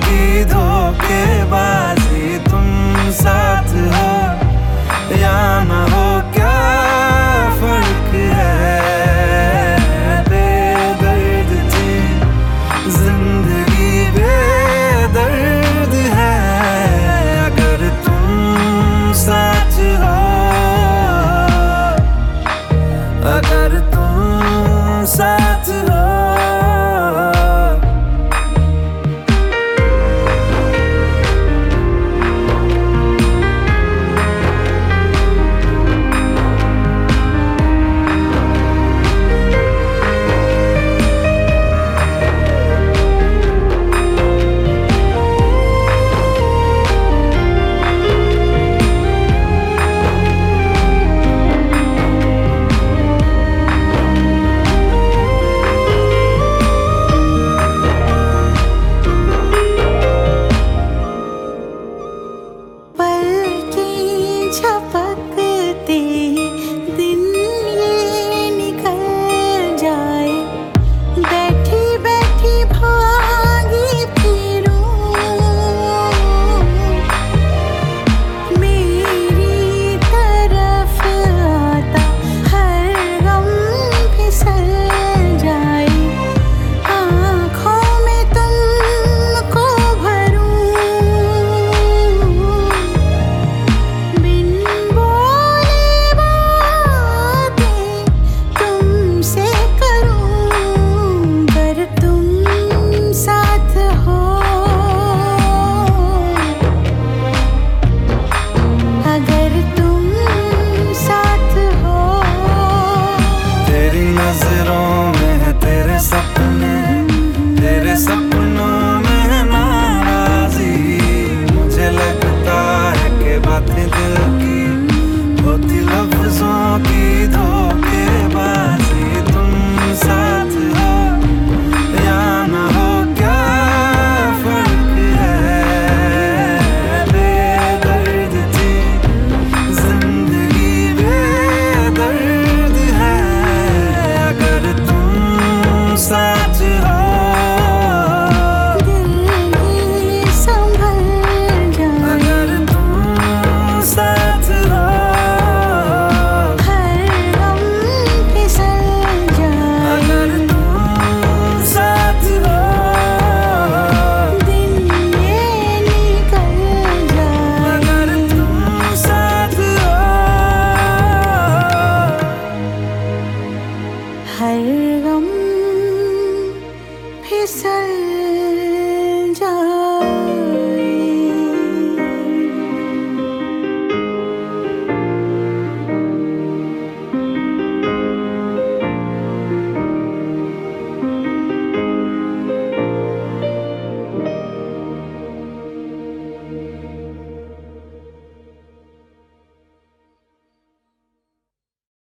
की धोखेबाजी तुम साथ It's